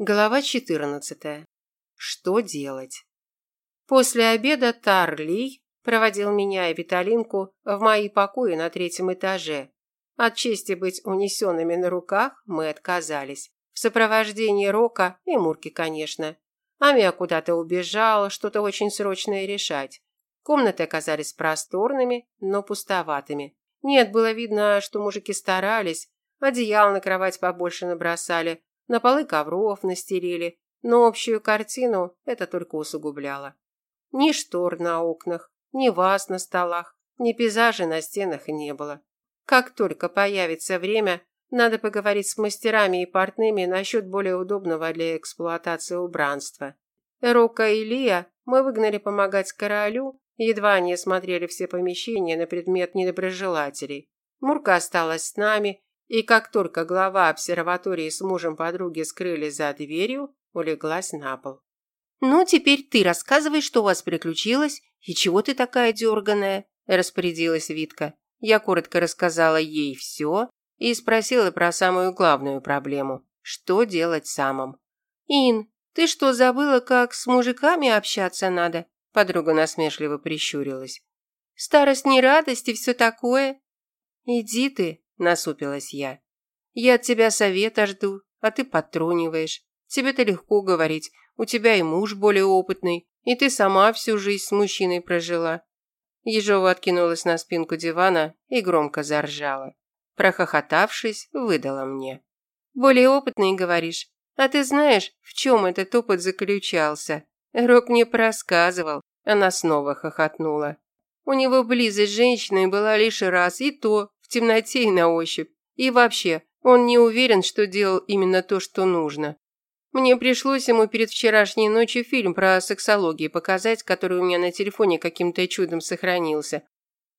Глава 14. Что делать? После обеда Тарли проводил меня и Виталинку в мои покои на третьем этаже. От чести быть унесенными на руках мы отказались. В сопровождении Рока и Мурки, конечно. Амия куда-то убежала, что-то очень срочное решать. Комнаты оказались просторными, но пустоватыми. Нет, было видно, что мужики старались, одеял на кровать побольше набросали, на полы ковров настелили, но общую картину это только усугубляло. Ни штор на окнах, ни ваз на столах, ни пейзажей на стенах не было. Как только появится время, надо поговорить с мастерами и портными насчет более удобного для эксплуатации убранства. Рока и Лия мы выгнали помогать королю, едва они осмотрели все помещения на предмет недоброжелателей. Мурка осталась с нами, и как только глава обсерватории с мужем подруги скрылись за дверью, улеглась на пол. «Ну, теперь ты рассказывай, что у вас приключилось и чего ты такая дерганая», – распорядилась Витка. Я коротко рассказала ей все и спросила про самую главную проблему – что делать самым. «Ин, ты что, забыла, как с мужиками общаться надо?» Подруга насмешливо прищурилась. «Старость не радость и все такое». «Иди ты», насупилась я. Я от тебя совета жду, а ты подтруниваешь. Тебе-то легко говорить, у тебя и муж более опытный, и ты сама всю жизнь с мужчиной прожила. Ежова откинулась на спинку дивана и громко заржала. Прохохотавшись, выдала мне. «Более опытный, говоришь? А ты знаешь, в чем этот опыт заключался?» Рок мне просказывал. Она снова хохотнула. У него близость с женщиной была лишь раз, и то в темноте и на ощупь. И вообще, он не уверен, что делал именно то, что нужно. Мне пришлось ему перед вчерашней ночью фильм про сексологию показать, который у меня на телефоне каким-то чудом сохранился.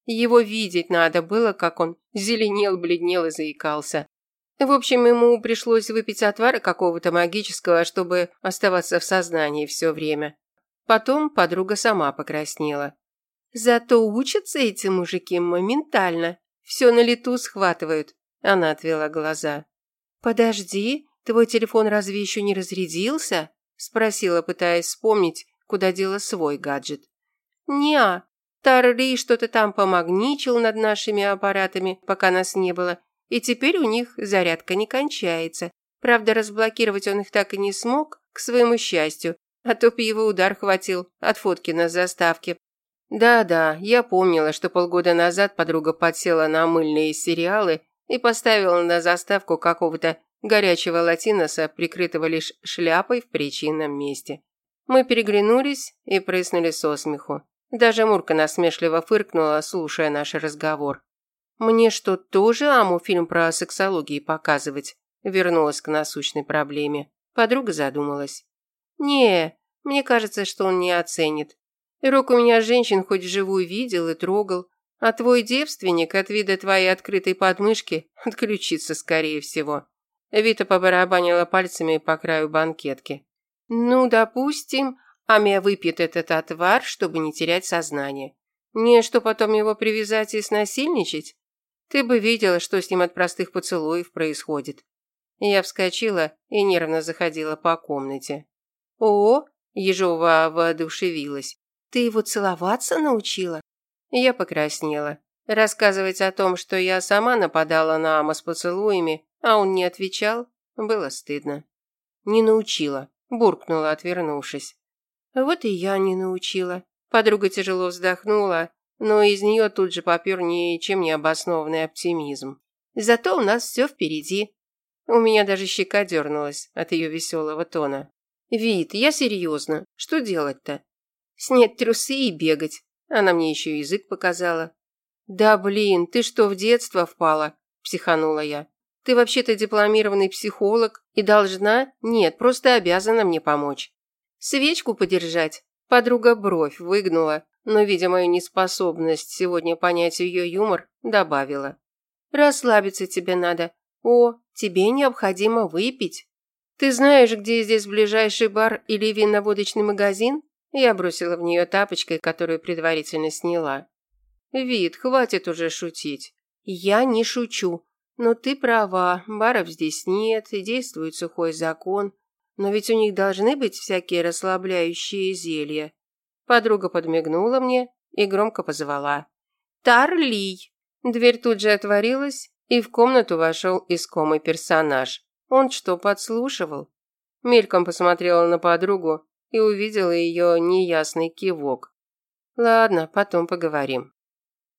Его видеть надо было, как он зеленел, бледнел и заикался. В общем, ему пришлось выпить отвар какого-то магического, чтобы оставаться в сознании все время. Потом подруга сама покраснела. Зато учатся эти мужики моментально. Все на лету схватывают. Она отвела глаза. Подожди, твой телефон разве еще не разрядился? Спросила, пытаясь вспомнить, куда дела свой гаджет. Неа, Тарли что-то там помагничил над нашими аппаратами, пока нас не было, и теперь у них зарядка не кончается. Правда, разблокировать он их так и не смог, к своему счастью, а то б его удар хватил от фотки на заставке, да-да, я помнила, что полгода назад подруга подсела на мыльные сериалы и поставила на заставку какого-то горячего латиноса, прикрытого лишь шляпой в причинном месте. Мы переглянулись и прыснули со смеху. Даже Мурка насмешливо фыркнула, слушая наш разговор. «Мне что, тоже Аму фильм про сексологию показывать?» Вернулась к насущной проблеме. Подруга задумалась. «Не, мне кажется, что он не оценит. Рок у меня женщин хоть вживую видел и трогал, а твой девственник от вида твоей открытой подмышки отключится, скорее всего. Вита побарабанила пальцами по краю банкетки. Ну, допустим, Амия выпьет этот отвар, чтобы не терять сознание. Не, что потом его привязать и снасильничать? Ты бы видела, что с ним от простых поцелуев происходит. Я вскочила и нервно заходила по комнате. О, Ежова воодушевилась. Ты его целоваться научила? Я покраснела. Рассказывать о том, что я сама нападала на Ама с поцелуями, а он не отвечал, было стыдно. Не научила, буркнула, отвернувшись. Вот и я не научила. Подруга тяжело вздохнула, но из нее тут же попер ничем не обоснованный оптимизм. Зато у нас все впереди. У меня даже щека дернулась от ее веселого тона. Вид, я серьезно. Что делать-то? Снять трусы и бегать. Она мне еще язык показала. Да блин, ты что, в детство впала? Психанула я. Ты вообще-то дипломированный психолог и должна, нет, просто обязана мне помочь. Свечку подержать. Подруга бровь выгнула, но, видя мою неспособность сегодня понять ее юмор, добавила. Расслабиться тебе надо. О, тебе необходимо выпить. Ты знаешь, где здесь ближайший бар или винно-водочный магазин? Я бросила в нее тапочкой, которую предварительно сняла. «Вид, хватит уже шутить». «Я не шучу. Но ты права, баров здесь нет, действует сухой закон. Но ведь у них должны быть всякие расслабляющие зелья. Подруга подмигнула мне и громко позвала. «Тарлий!» Дверь тут же отворилась, и в комнату вошел искомый персонаж. Он что, подслушивал? Мельком посмотрела на подругу и увидела ее неясный кивок. Ладно, потом поговорим.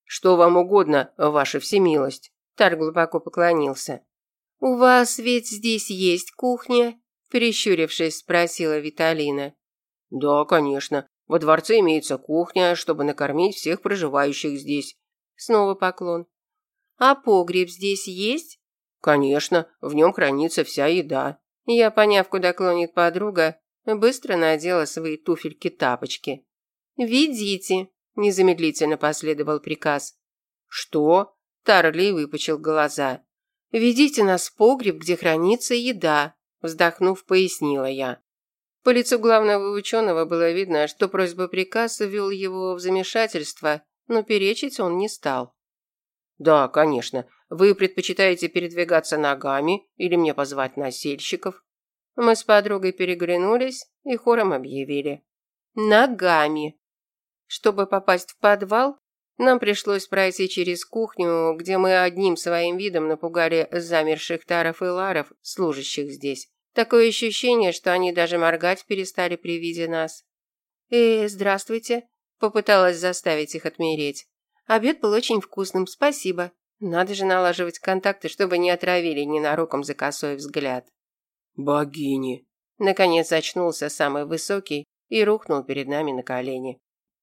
Что вам угодно, ваша всемилость? Тар глубоко поклонился. У вас ведь здесь есть кухня? Прищурившись, спросила Виталина. Да, конечно. Во дворце имеется кухня, чтобы накормить всех проживающих здесь. Снова поклон. А погреб здесь есть? Конечно, в нем хранится вся еда. Я, поняв, куда клонит подруга, быстро надела свои туфельки-тапочки. «Ведите», – незамедлительно последовал приказ. «Что?» – Тарли выпучил глаза. «Ведите нас в погреб, где хранится еда», – вздохнув, пояснила я. По лицу главного ученого было видно, что просьба приказа ввел его в замешательство, но перечить он не стал. «Да, конечно. Вы предпочитаете передвигаться ногами или мне позвать носильщиков?» Мы с подругой переглянулись и хором объявили. «Ногами!» Чтобы попасть в подвал, нам пришлось пройти через кухню, где мы одним своим видом напугали замерших таров и ларов, служащих здесь. Такое ощущение, что они даже моргать перестали при виде нас. «Э, здравствуйте», – попыталась заставить их отмереть. Обед был очень вкусным, спасибо. Надо же налаживать контакты, чтобы не отравили ненароком за косой взгляд. Богини. Наконец очнулся самый высокий и рухнул перед нами на колени.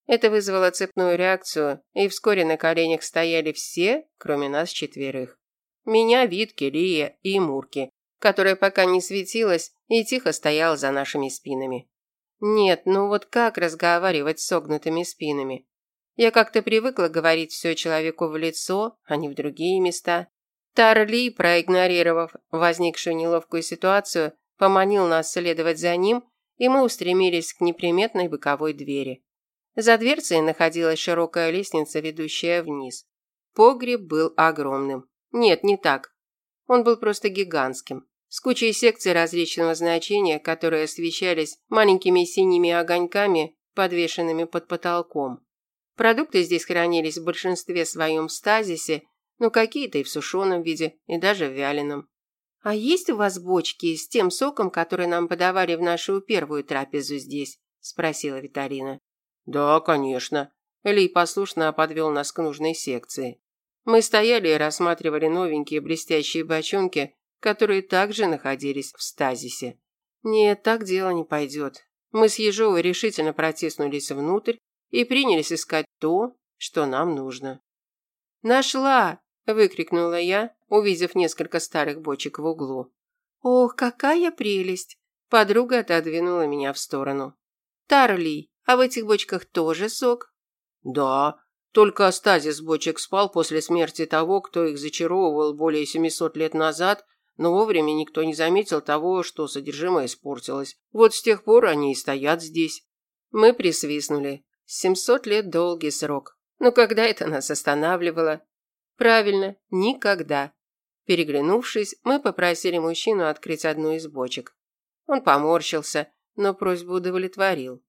Это вызвало цепную реакцию, и вскоре на коленях стояли все, кроме нас четверых. Меня, Витки, Лия и Мурки, которая пока не светилась и тихо стояла за нашими спинами. Нет, ну вот как разговаривать с согнутыми спинами? Я как-то привыкла говорить все человеку в лицо, а не в другие места. Тарли, проигнорировав возникшую неловкую ситуацию, поманил нас следовать за ним, и мы устремились к неприметной боковой двери. За дверцей находилась широкая лестница, ведущая вниз. Погреб был огромным. Нет, не так. Он был просто гигантским, с кучей секций различного значения, которые освещались маленькими синими огоньками, подвешенными под потолком. Продукты здесь хранились в большинстве своем в стазисе, но какие-то и в сушеном виде, и даже в вяленом. «А есть у вас бочки с тем соком, который нам подавали в нашу первую трапезу здесь?» – спросила Виталина. «Да, конечно». Ли послушно подвел нас к нужной секции. Мы стояли и рассматривали новенькие блестящие бочонки, которые также находились в стазисе. Нет, так дело не пойдет. Мы с Ежовой решительно протиснулись внутрь и принялись искать то, что нам нужно. «Нашла!» – выкрикнула я, увидев несколько старых бочек в углу. «Ох, какая прелесть!» – подруга отодвинула меня в сторону. «Тарли, а в этих бочках тоже сок?» «Да, только стазис бочек спал после смерти того, кто их зачаровывал более 700 лет назад, но вовремя никто не заметил того, что содержимое испортилось. Вот с тех пор они и стоят здесь». Мы присвистнули. Семьсот лет – долгий срок. Но когда это нас останавливало? Правильно, никогда. Переглянувшись, мы попросили мужчину открыть одну из бочек. Он поморщился, но просьбу удовлетворил.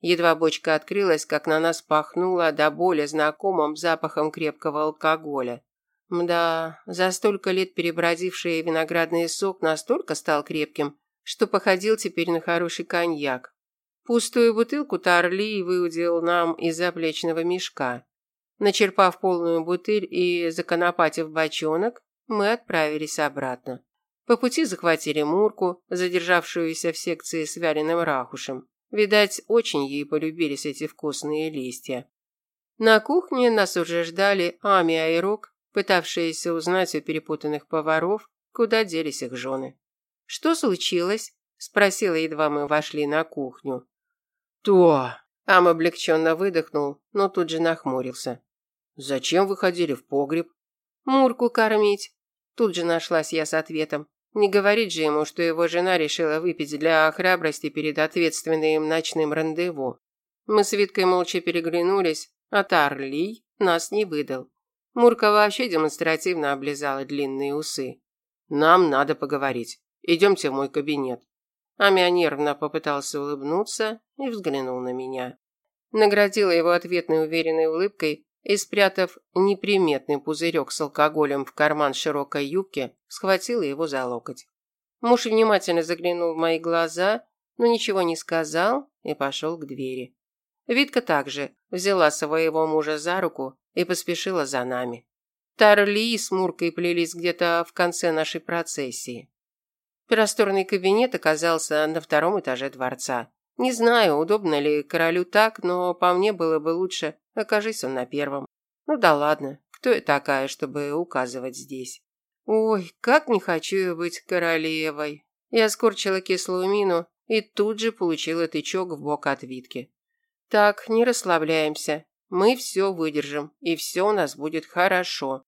Едва бочка открылась, как на нас пахнуло до боли знакомым запахом крепкого алкоголя. Мда, за столько лет перебродивший виноградный сок настолько стал крепким, что походил теперь на хороший коньяк. Пустую бутылку Тарли выудил нам из заплечного мешка. Начерпав полную бутыль и законопатив бочонок, мы отправились обратно. По пути захватили Мурку, задержавшуюся в секции с вяленым рахушем. Видать, очень ей полюбились эти вкусные листья. На кухне нас уже ждали Ами и Айрок, пытавшиеся узнать у перепутанных поваров, куда делись их жены. «Что случилось?» – спросила, едва мы вошли на кухню. «То!» Ам облегченно выдохнул, но тут же нахмурился. «Зачем вы ходили в погреб?» «Мурку кормить». Тут же нашлась я с ответом. Не говорить же ему, что его жена решила выпить для храбрости перед ответственным ночным рандеву. Мы с Виткой молча переглянулись, а Тарлий нас не выдал. Мурка вообще демонстративно облизала длинные усы. «Нам надо поговорить. Идемте в мой кабинет». Амя нервно попытался улыбнуться и взглянул на меня. Наградила его ответной уверенной улыбкой и, спрятав неприметный пузырек с алкоголем в карман широкой юбки, схватила его за локоть. Муж внимательно заглянул в мои глаза, но ничего не сказал и пошел к двери. Витка также взяла своего мужа за руку и поспешила за нами. Тарли с Муркой плелись где-то в конце нашей процессии. Просторный кабинет оказался на втором этаже дворца. Не знаю, удобно ли королю так, но по мне было бы лучше, окажись он на первом. Ну да ладно, кто я такая, чтобы указывать здесь? Ой, как не хочу я быть королевой. Я скорчила кислую мину и тут же получила тычок в бок от Витки. Так, не расслабляемся. Мы все выдержим, и все у нас будет хорошо.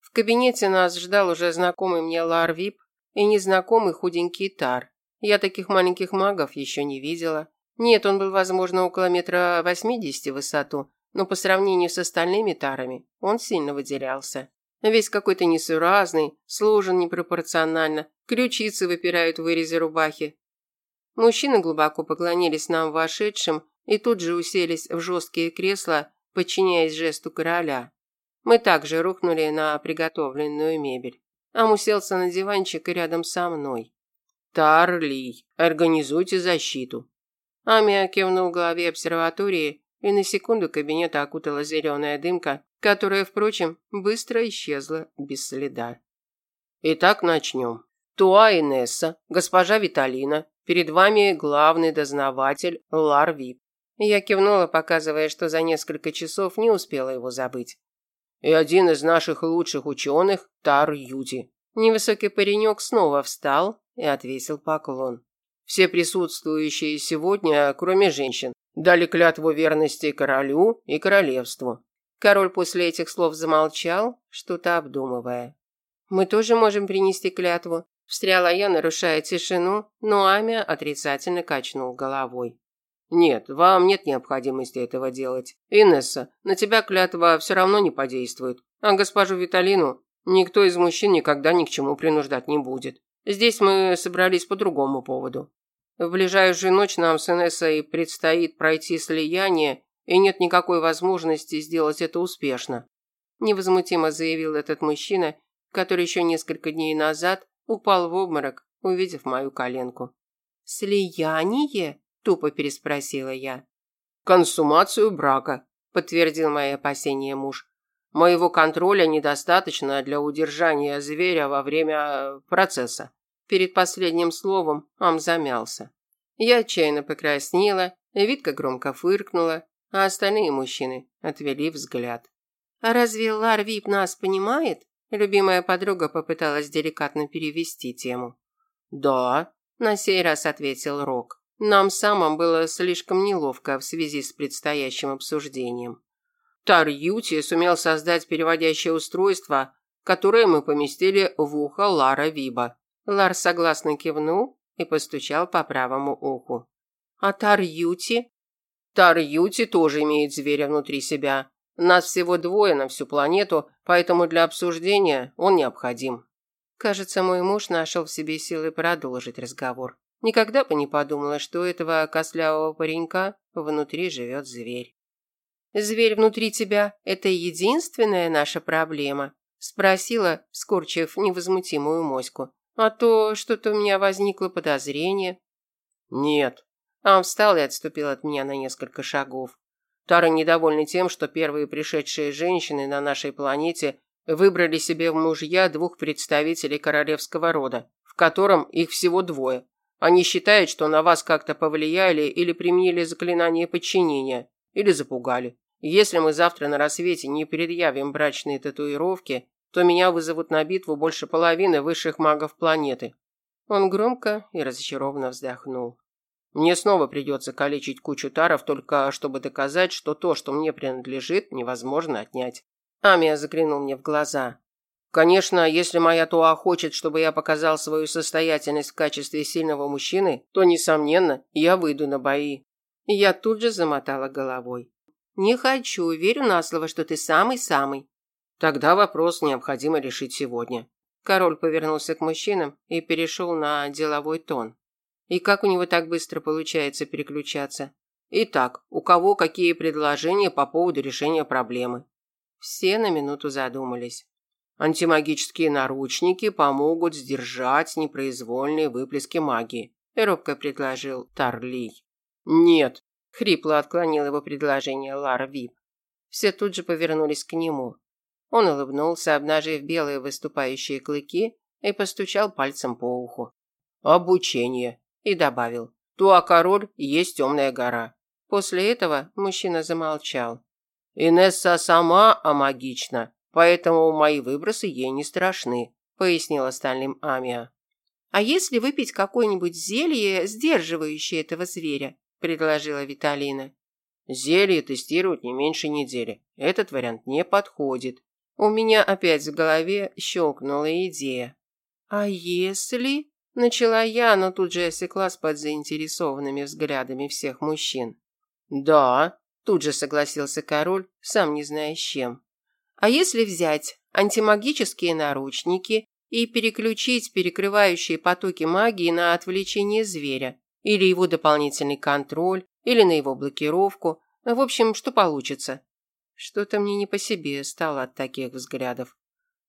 В кабинете нас ждал уже знакомый мне Ларвип и незнакомый худенький Тар. Я таких маленьких магов еще не видела. Нет, он был, возможно, около метра восьмидесяти в высоту, но по сравнению с остальными тарами он сильно выделялся. Весь какой-то несуразный, сложен непропорционально, ключицы выпирают в вырезе рубахи. Мужчины глубоко поклонились нам вошедшим и тут же уселись в жесткие кресла, подчиняясь жесту короля. Мы также рухнули на приготовленную мебель. Ам уселся на диванчик рядом со мной. Тарли, организуйте защиту. Амия кивнул главе обсерватории, и на секунду кабинет окутала зеленая дымка, которая, впрочем, быстро исчезла без следа. Итак, начнем. Туа Инесса, госпожа Виталина, перед вами главный дознаватель Лар Вип. Я кивнула, показывая, что за несколько часов не успела его забыть. И один из наших лучших ученых, Тар Юти. Невысокий паренек снова встал и отвесил поклон. Все присутствующие сегодня, кроме женщин, дали клятву верности королю и королевству. Король после этих слов замолчал, что-то обдумывая. Мы тоже можем принести клятву, встряла я, нарушая тишину, но Амя отрицательно качнул головой. Нет, вам нет необходимости этого делать. Инесса, на тебя клятва все равно не подействует, а госпожу Виталину никто из мужчин никогда ни к чему принуждать не будет. Здесь мы собрались по другому поводу. В ближайшую ночь нам с Инессой предстоит пройти слияние, и нет никакой возможности сделать это успешно. Невозмутимо заявил этот мужчина, который еще несколько дней назад упал в обморок, увидев мою коленку. «Слияние?» – тупо переспросила я. «Консумацию брака», – подтвердил мои опасения муж. Моего контроля недостаточно для удержания зверя во время э, процесса. Перед последним словом Ам замялся. Я отчаянно покраснела, Витка громко фыркнула, а остальные мужчины отвели взгляд. «А разве Лар Вип нас понимает?» Любимая подруга попыталась деликатно перевести тему. «Да», – на сей раз ответил Рок. «Нам самым было слишком неловко в связи с предстоящим обсуждением. Тар Юти сумел создать переводящее устройство, которое мы поместили в ухо Лара Виба. Лар согласно кивнул и постучал по правому уху. А Тар Юти? Тар Юти тоже имеет зверя внутри себя. Нас всего двое на всю планету, поэтому для обсуждения он необходим. Кажется, мой муж нашел в себе силы продолжить разговор. Никогда бы не подумала, что у этого кослявого паренька внутри живет зверь. Зверь внутри тебя – это единственная наша проблема?» – спросила, скорчив невозмутимую моську. «А то что-то у меня возникло подозрение». «Нет». Он встал и отступил от меня на несколько шагов. Тара недовольны тем, что первые пришедшие женщины на нашей планете выбрали себе в мужья двух представителей королевского рода, в котором их всего двое. Они считают, что на вас как-то повлияли или применили заклинание подчинения, или запугали. Если мы завтра на рассвете не предъявим брачные татуировки, то меня вызовут на битву больше половины высших магов планеты. Он громко и разочарованно вздохнул. Мне снова придется калечить кучу таров, только чтобы доказать, что то, что мне принадлежит, невозможно отнять. Амия заглянул мне в глаза. Конечно, если моя Туа хочет, чтобы я показал свою состоятельность в качестве сильного мужчины, то, несомненно, я выйду на бои. Я тут же замотала головой. «Не хочу, верю на слово, что ты самый-самый». «Тогда вопрос необходимо решить сегодня». Король повернулся к мужчинам и перешел на деловой тон. И как у него так быстро получается переключаться? Итак, у кого какие предложения по поводу решения проблемы? Все на минуту задумались. Антимагические наручники помогут сдержать непроизвольные выплески магии, робко предложил Тарлей. Нет, хрипло отклонил его предложение Лар Вип. Все тут же повернулись к нему. Он улыбнулся, обнажив белые выступающие клыки, и постучал пальцем по уху. «Обучение», и добавил. «Туа-король есть темная гора». После этого мужчина замолчал. «Инесса сама амагична, поэтому мои выбросы ей не страшны», пояснил остальным Амия. «А если выпить какое-нибудь зелье, сдерживающее этого зверя?» предложила Виталина. Зелье тестировать не меньше недели. Этот вариант не подходит. У меня опять в голове щелкнула идея. А если... Начала я, но тут же осеклась под заинтересованными взглядами всех мужчин. «Да», – тут же согласился король, сам не зная с чем. «А если взять антимагические наручники и переключить перекрывающие потоки магии на отвлечение зверя, или его дополнительный контроль, или на его блокировку. В общем, что получится. Что-то мне не по себе стало от таких взглядов.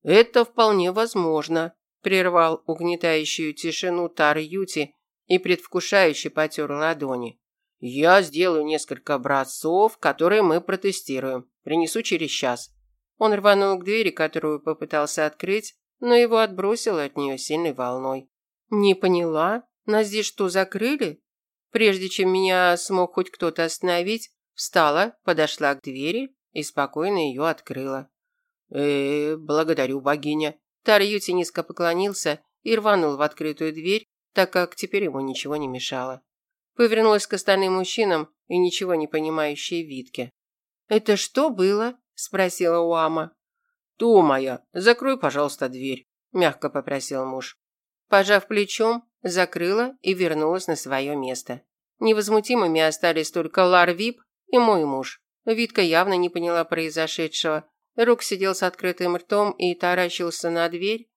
Это вполне возможно, прервал угнетающую тишину Тар Юти и предвкушающе потер ладони. Я сделаю несколько образцов, которые мы протестируем. Принесу через час. Он рванул к двери, которую попытался открыть, но его отбросило от нее сильной волной. Не поняла, нас здесь что, закрыли? Прежде чем меня смог хоть кто-то остановить, встала, подошла к двери и спокойно ее открыла. э, -э благодарю, богиня». Тарьюти низко поклонился и рванул в открытую дверь, так как теперь ему ничего не мешало. Повернулась к остальным мужчинам и ничего не понимающей Витке. «Это что было?» – спросила Уама. «Ту моя, закрой, пожалуйста, дверь», – мягко попросил муж. Пожав плечом, закрыла и вернулась на свое место. Невозмутимыми остались только Лар Вип и мой муж. Витка явно не поняла произошедшего. Рук сидел с открытым ртом и таращился на дверь.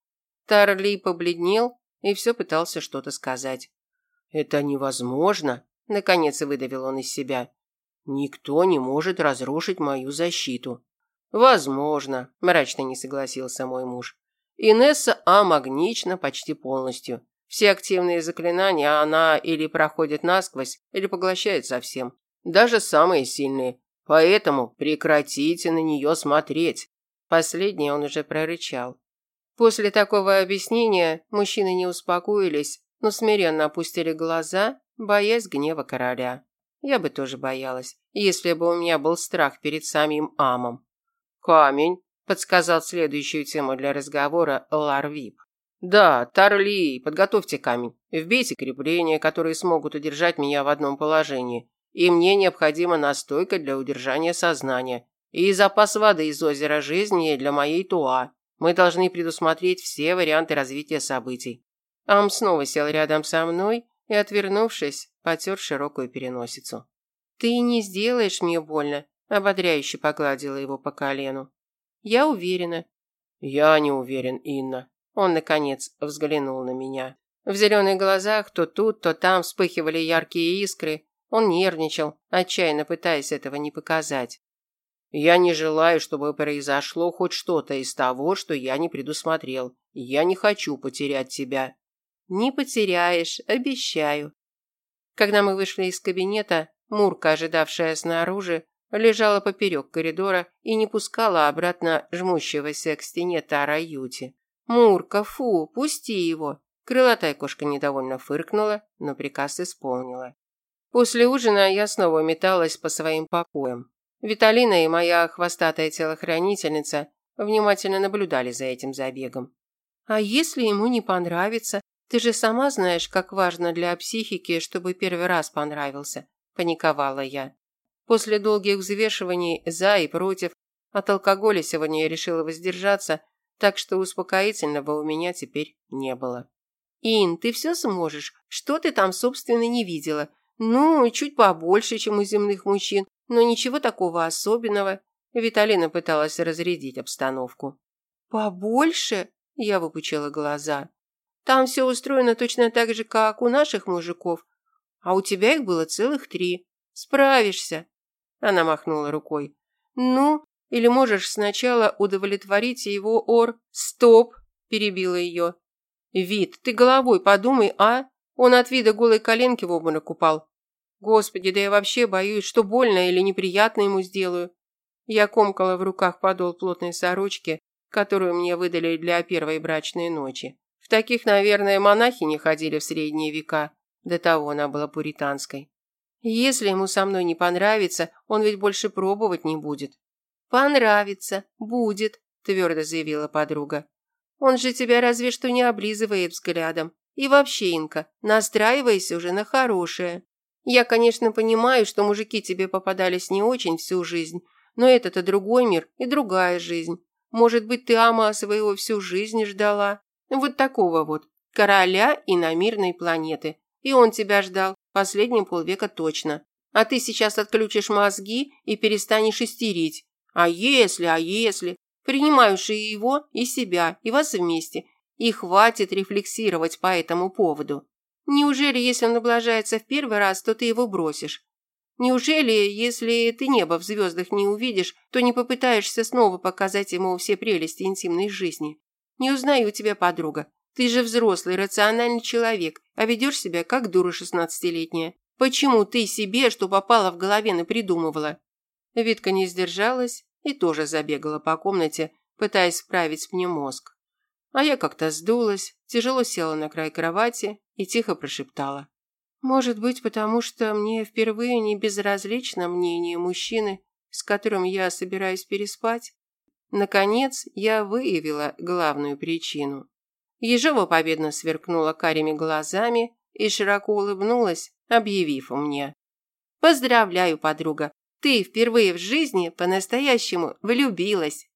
Тарли побледнел и все пытался что-то сказать. «Это невозможно», – наконец выдавил он из себя. «Никто не может разрушить мою защиту». «Возможно», – мрачно не согласился мой муж. Инесса амагнична почти полностью. Все активные заклинания она или проходит насквозь, или поглощает совсем. Даже самые сильные. Поэтому прекратите на нее смотреть. Последнее он уже прорычал. После такого объяснения мужчины не успокоились, но смиренно опустили глаза, боясь гнева короля. Я бы тоже боялась, если бы у меня был страх перед самим Амом. «Камень», – подсказал следующую тему для разговора Ларвип. Да, Тарли, подготовьте камень. Вбейте крепления, которые смогут удержать меня в одном положении. И мне необходима настойка для удержания сознания. И запас воды из озера жизни для моей Туа. Мы должны предусмотреть все варианты развития событий. Ам снова сел рядом со мной и, отвернувшись, потер широкую переносицу. «Ты не сделаешь мне больно», – ободряюще погладила его по колену. «Я уверена». «Я не уверен, Инна», он, наконец, взглянул на меня. В зеленых глазах то тут, то там вспыхивали яркие искры. Он нервничал, отчаянно пытаясь этого не показать. «Я не желаю, чтобы произошло хоть что-то из того, что я не предусмотрел. Я не хочу потерять тебя». «Не потеряешь, обещаю». Когда мы вышли из кабинета, Мурка, ожидавшая снаружи, лежала поперек коридора и не пускала обратно жмущегося к стене Тара Юти. «Мурка, фу, пусти его!» Крылатая кошка недовольно фыркнула, но приказ исполнила. После ужина я снова металась по своим покоям. Виталина и моя хвостатая телохранительница внимательно наблюдали за этим забегом. «А если ему не понравится? Ты же сама знаешь, как важно для психики, чтобы первый раз понравился», – паниковала я. После долгих взвешиваний за и против от алкоголя сегодня я решила воздержаться – так что успокоительного у меня теперь не было. «Ин, ты все сможешь. Что ты там, собственно, не видела? Ну, чуть побольше, чем у земных мужчин, но ничего такого особенного». Виталина пыталась разрядить обстановку. «Побольше?» – я выпучила глаза. Там все устроено точно так же, как у наших мужиков. А у тебя их было целых три. Справишься. Она махнула рукой. Ну, или можешь сначала удовлетворить его ор... Стоп, перебила ее. Вид, ты головой подумай, а? Он от вида голой коленки в обморок упал. Господи, да я вообще боюсь, что больно или неприятно ему сделаю. Я комкала в руках подол плотной сорочки, которую мне выдали для первой брачной ночи. В таких, наверное, монахи не ходили в средние века. До того она была пуританской. Если ему со мной не понравится, он ведь больше пробовать не будет. Понравится, будет, твердо заявила подруга. Он же тебя разве что не облизывает взглядом. И вообще, Инка, настраивайся уже на хорошее. Я, конечно, понимаю, что мужики тебе попадались не очень всю жизнь, но это-то другой мир и другая жизнь. Может быть, ты Ама своего всю жизнь ждала? Вот такого вот, короля иномирной планеты. И он тебя ждал, последние полвека точно. А ты сейчас отключишь мозги и перестанешь истерить. А если, а если? Принимаешь и его, и себя, и вас вместе. И хватит рефлексировать по этому поводу. Неужели, если он облажается в первый раз, то ты его бросишь? Неужели, если ты небо в звездах не увидишь, то не попытаешься снова показать ему все прелести интимной жизни? Не узнаю тебя, подруга. Ты же взрослый, рациональный человек, а ведешь себя как дура шестнадцатилетняя. Почему ты себе, что попало в голове, напридумывала?» Витка не сдержалась и тоже забегала по комнате, пытаясь вправить мне мозг. А я как-то сдулась, тяжело села на край кровати и тихо прошептала. «Может быть, потому что мне впервые не безразлично мнение мужчины, с которым я собираюсь переспать?» Наконец, я выявила главную причину. Ежова победно сверкнула карими глазами и широко улыбнулась, объявив мне. «Поздравляю, подруга, ты впервые в жизни по-настоящему влюбилась».